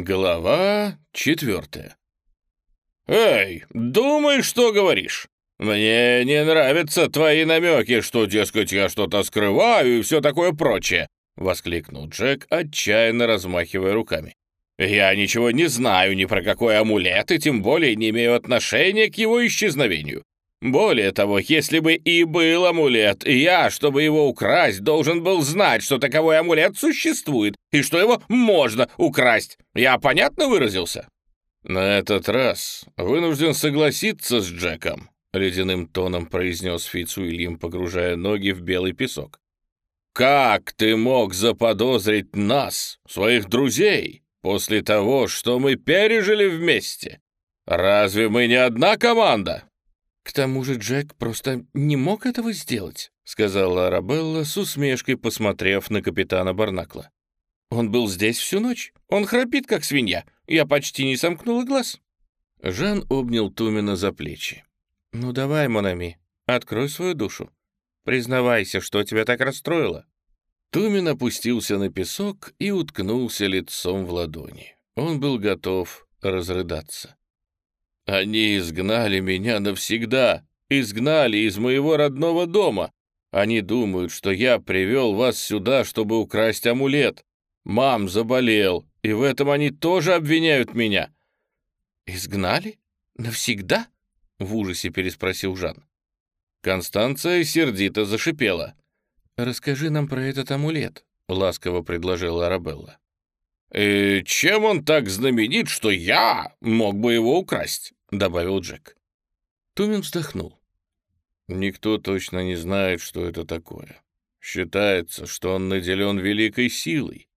Глава четвертая. «Эй, думай, что говоришь. Мне не нравятся твои намеки, что, дескать, я что-то скрываю и все такое прочее», — воскликнул Джек, отчаянно размахивая руками. «Я ничего не знаю ни про какой амулет и тем более не имею отношения к его исчезновению. Более того, если бы и был амулет, я, чтобы его украсть, должен был знать, что таковой амулет существует и что его можно украсть. Я понятно выразился?» «На этот раз вынужден согласиться с Джеком», — ледяным тоном произнес Фицуильям, погружая ноги в белый песок. «Как ты мог заподозрить нас, своих друзей, после того, что мы пережили вместе? Разве мы не одна команда?» «К тому же Джек просто не мог этого сделать», — сказала Арабелла с усмешкой, посмотрев на капитана Барнакла. «Он был здесь всю ночь. Он храпит, как свинья. Я почти не сомкнула глаз». Жан обнял Тумина за плечи. «Ну давай, Монами, открой свою душу. Признавайся, что тебя так расстроило». Тумин опустился на песок и уткнулся лицом в ладони. Он был готов разрыдаться. Они изгнали меня навсегда, изгнали из моего родного дома. Они думают, что я привел вас сюда, чтобы украсть амулет. Мам заболел, и в этом они тоже обвиняют меня». «Изгнали? Навсегда?» — в ужасе переспросил Жан. Констанция сердито зашипела. «Расскажи нам про этот амулет», — ласково предложила Арабелла. «И чем он так знаменит, что я мог бы его украсть?» — добавил Джек. Тумин вздохнул. «Никто точно не знает, что это такое. Считается, что он наделен великой силой.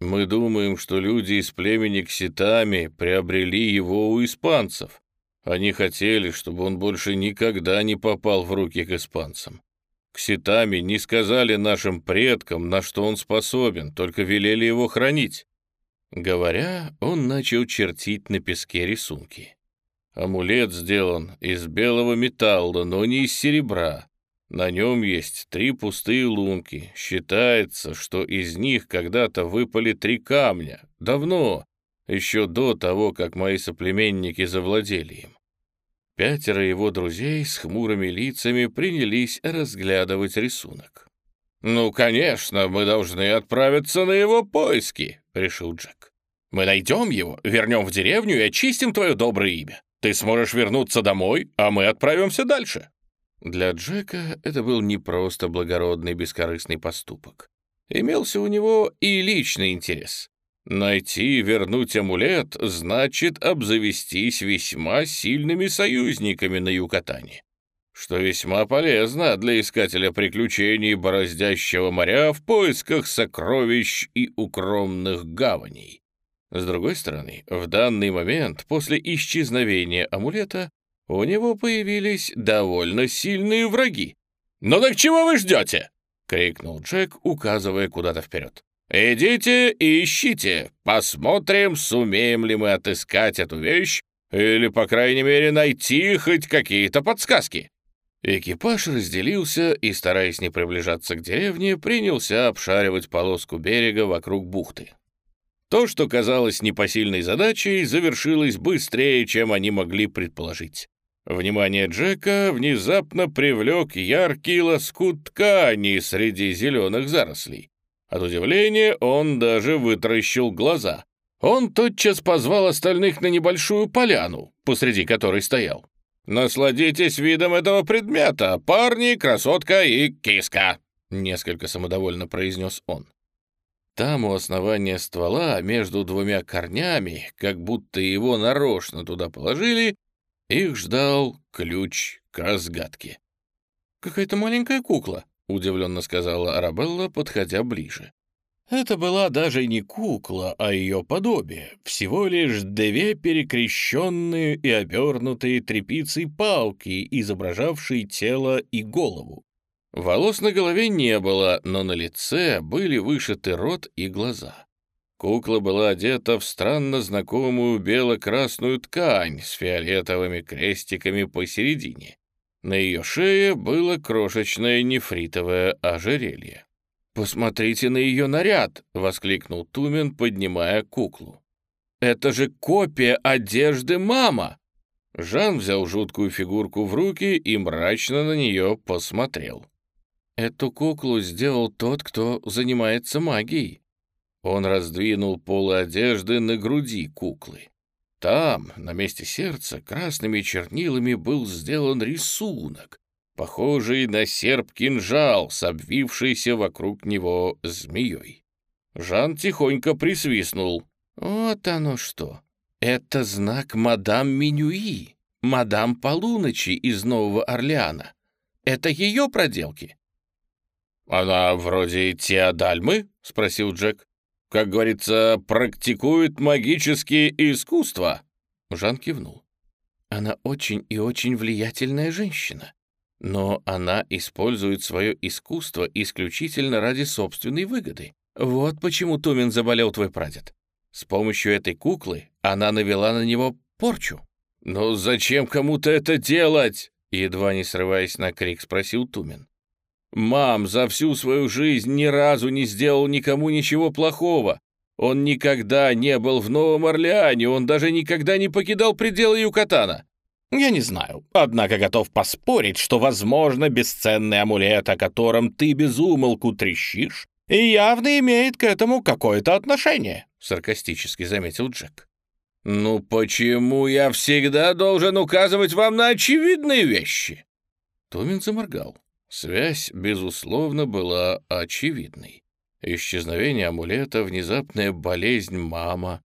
Мы думаем, что люди из племени Кситами приобрели его у испанцев. Они хотели, чтобы он больше никогда не попал в руки к испанцам. Кситами не сказали нашим предкам, на что он способен, только велели его хранить». Говоря, он начал чертить на песке рисунки. Амулет сделан из белого металла, но не из серебра. На нем есть три пустые лунки. Считается, что из них когда-то выпали три камня. Давно, еще до того, как мои соплеменники завладели им. Пятеро его друзей с хмурыми лицами принялись разглядывать рисунок. «Ну, конечно, мы должны отправиться на его поиски», — решил Джек. «Мы найдем его, вернем в деревню и очистим твое доброе имя. Ты сможешь вернуться домой, а мы отправимся дальше». Для Джека это был не просто благородный бескорыстный поступок. Имелся у него и личный интерес. Найти и вернуть амулет значит обзавестись весьма сильными союзниками на Юкатане, что весьма полезно для искателя приключений бороздящего моря в поисках сокровищ и укромных гаваней. С другой стороны, в данный момент, после исчезновения амулета, у него появились довольно сильные враги. «Ну так чего вы ждете?» — крикнул Джек, указывая куда-то вперед. «Идите и ищите. Посмотрим, сумеем ли мы отыскать эту вещь или, по крайней мере, найти хоть какие-то подсказки». Экипаж разделился и, стараясь не приближаться к деревне, принялся обшаривать полоску берега вокруг бухты. То, что казалось непосильной задачей, завершилось быстрее, чем они могли предположить. Внимание Джека внезапно привлек яркий лоскут ткани среди зеленых зарослей. От удивления он даже вытаращил глаза. Он тотчас позвал остальных на небольшую поляну, посреди которой стоял. «Насладитесь видом этого предмета, парни, красотка и киска», — несколько самодовольно произнес он. Там у основания ствола, между двумя корнями, как будто его нарочно туда положили, их ждал ключ к разгадке. «Какая-то маленькая кукла», — удивленно сказала Арабелла, подходя ближе. Это была даже не кукла, а ее подобие, всего лишь две перекрещенные и обернутые тряпицей палки, изображавшие тело и голову. Волос на голове не было, но на лице были вышиты рот и глаза. Кукла была одета в странно знакомую бело-красную ткань с фиолетовыми крестиками посередине. На ее шее было крошечное нефритовое ожерелье. «Посмотрите на ее наряд!» — воскликнул Тумен, поднимая куклу. Это же копия одежды мама!» Жан взял жуткую фигурку в руки и мрачно на нее посмотрел. «Эту куклу сделал тот, кто занимается магией». Он раздвинул полы одежды на груди куклы. Там, на месте сердца, красными чернилами был сделан рисунок, похожий на серп-кинжал с обвившейся вокруг него змеей. Жан тихонько присвистнул. «Вот оно что! Это знак мадам Минюи, мадам Полуночи из Нового Орлеана. Это ее проделки?» «Она вроде Теодальмы?» — спросил Джек. «Как говорится, практикует магические искусства». Жан кивнул. «Она очень и очень влиятельная женщина, но она использует свое искусство исключительно ради собственной выгоды. Вот почему Тумин заболел твой прадед. С помощью этой куклы она навела на него порчу». «Но зачем кому-то это делать?» Едва не срываясь на крик, спросил Тумин. Мам за всю свою жизнь ни разу не сделал никому ничего плохого. Он никогда не был в Новом Орлеане, он даже никогда не покидал пределы Юкатана. Я не знаю, однако готов поспорить, что, возможно, бесценный амулет, о котором ты безумолку трещишь, и явно имеет к этому какое-то отношение», — саркастически заметил Джек. «Ну почему я всегда должен указывать вам на очевидные вещи?» Томин заморгал. Связь, безусловно, была очевидной. Исчезновение амулета, внезапная болезнь мама,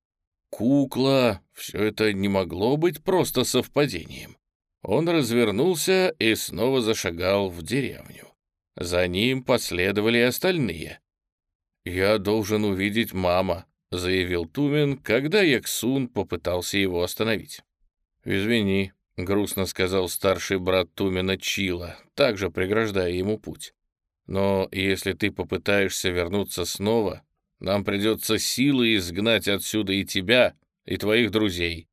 кукла — все это не могло быть просто совпадением. Он развернулся и снова зашагал в деревню. За ним последовали остальные. «Я должен увидеть мама», — заявил Тумин, когда Яксун попытался его остановить. «Извини», — грустно сказал старший брат Тумина Чила, также преграждая ему путь. «Но если ты попытаешься вернуться снова, нам придется силой изгнать отсюда и тебя, и твоих друзей.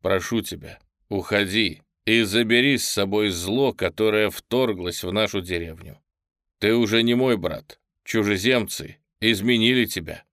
Прошу тебя, уходи и забери с собой зло, которое вторглось в нашу деревню. Ты уже не мой брат. Чужеземцы изменили тебя.